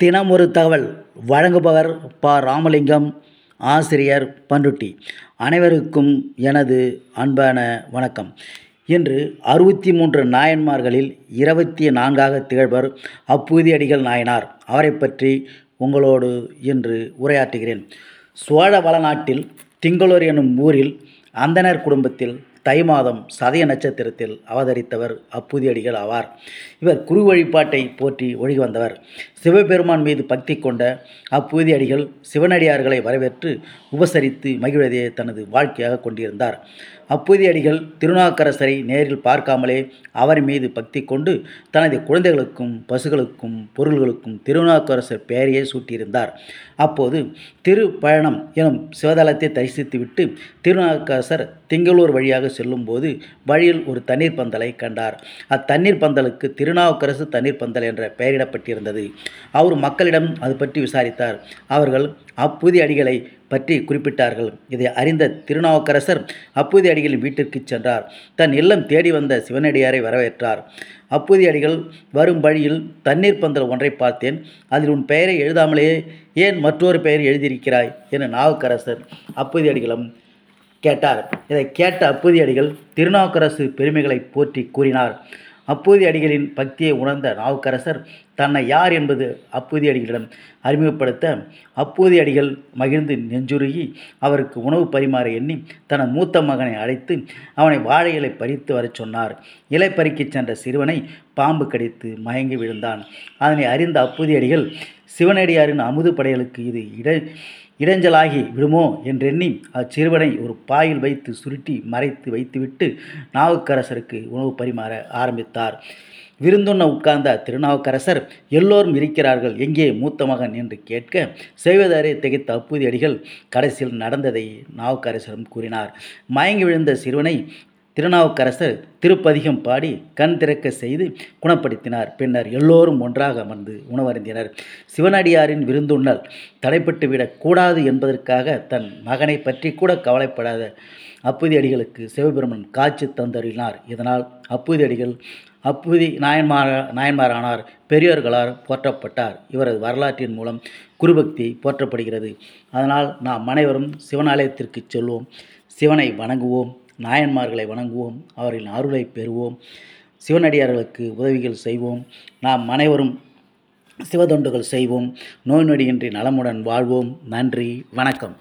தினம் ஒரு தகவல். வழங்குபவர் ப. ராமலிங்கம் ஆசிரியர் பண்ருட்டி அனைவருக்கும் எனது அன்பான வணக்கம். இன்று அறுபத்தி மூன்று நாயன்மார்களில் இருபத்தி நான்காக திகழ்வர் அப்புதியடிகள் நாயனார். அவரை பற்றி உங்களோடு இன்று உரையாற்றுகிறேன். சோழ வளநாட்டில் திங்களூர் எனும் ஊரில் அந்தணர் குடும்பத்தில் தை மாதம் சதய நட்சத்திரத்தில் அவதரித்தவர் அப்புதியடிகள் ஆவார். இவர் குரு வழிபாட்டை போற்றி ஒழுகி வந்தவர். சிவபெருமான் மீது பக்தி கொண்ட அப்புதியடிகள் சிவனடியார்களை வரவேற்று உபசரித்து மகிழ்வதையே தனது வாழ்க்கையாக கொண்டிருந்தார். அப்புதியடிகள் திருநாக்கரசரை நேரில் பார்க்காமலே அவர் மீது பக்தி கொண்டு தனது குழந்தைகளுக்கும் பசுகளுக்கும் பொருள்களுக்கும் திருநாக்கரசர் பெயரையே சூட்டியிருந்தார். அப்போது திருப்பயணம் எனும் சிவதலத்தை தரிசித்துவிட்டு திருநாக்கரசர் திங்களூர் வழியாக செல்லும்போது வழியில் ஒரு தண்ணீர் பந்தலை கண்டார். அத்தண்ணீர் பந்தலுக்கு திருநாவுக்கரசு தண்ணீர் பந்தல் என்ற பெயரிடப்பட்டிருந்தது. அவர் மக்களிடம் அது பற்றி விசாரித்தார். அவர்கள் அப்புதி அடிகளை பற்றி குறிப்பிட்டார்கள். இதை அறிந்த திருநாவுக்கரசர் அப்புதி அடிகளின் வீட்டிற்கு சென்றார். தன் இல்லம் தேடி வந்த சிவனடியாரை வரவேற்றார். அப்புதி அடிகள் வரும் வழியில் தண்ணீர் பந்தல் ஒன்றை பார்த்தேன். அதில் உன் பெயரை எழுதாமலேயே ஏன் மற்றொரு பெயர் எழுதியிருக்கிறாய்? என நாவுக்கரசர் அப்புதி அடிகளும் கேட்டார். இதை கேட்ட அப்பூதி அடிகள் திருநாவுக்கரசு பெருமைகளை போற்றி கூறினார். அப்பூதி அடிகளின் பக்தியை உணர்ந்த நாவுக்கரசர் தன்னை யார் என்பது அப்போதைய அடிகளிடம் அறிமுகப்படுத்த அப்பூதி அடிகள் மகிழ்ந்து நெஞ்சுருகி அவருக்கு உணவு பரிமாற எண்ணி தனது மூத்த மகனை அழைத்து அவனை வாழை இலை பறித்து வரச் சொன்னார். இலை பறிக்கச் சென்ற சிறுவனை பாம்பு கடித்து மயங்கி விழுந்தான். அதனை அறிந்த அப்பூதி அடிகள் சிவனடியாரின் அமுது படைகளுக்கு இது இட இடைஞ்சலாகி விடுமோ? என்றெண்ணி அச்சிறுவனை ஒரு பாயில் வைத்து சுருட்டி மறைத்து வைத்துவிட்டு நாவுக்கரசருக்கு உணவு பரிமாற ஆரம்பித்தார். விருந்துண்ண உட்கார்ந்த திருநாவுக்கரசர் எல்லோரும் இருக்கிறார்கள். எங்கே மூத்த மகன் என்று கேட்க செய்வதாரே திகைத்த அப்பூதி அடிகள் கடைசியில் நடந்ததை நாவுக்கரசரும் கூறினார். மயங்கி விழுந்த சிறுவனை திருநாவுக்கரசர் திருப்பதிகம் பாடி கண் திறக்க செய்து குணப்படுத்தினார். பின்னர் எல்லோரும் ஒன்றாக அமர்ந்து உணவருந்தினர். சிவனடியாரின் விருந்துண்ணல் தடைப்பட்டு விடக்கூடாது என்பதற்காக தன் மகனை பற்றி கூட கவலைப்படாத அப்புதி அடிகளுக்கு சிவபெருமன் காட்சி தந்தறினார் இதனால் அப்புதி அடிகள் அப்புதி நாயன்மார நாயன்மாரானார் பெரியோர்களால் போற்றப்பட்டார். இவரது வரலாற்றின் மூலம் குருபக்தி போற்றப்படுகிறது. அதனால் நாம் அனைவரும் சிவனாலயத்திற்கு செல்வோம். சிவனை வணங்குவோம். நாயன்மார்களை வணங்குவோம் அவர்களின் அருளை பெறுவோம் சிவனடியார்களுக்கு உதவிகள் செய்வோம் நாம் அனைவரும் சிவதொண்டுகள் செய்வோம் நோய் நொடியின்றி நலமுடன் வாழ்வோம். நன்றி வணக்கம்.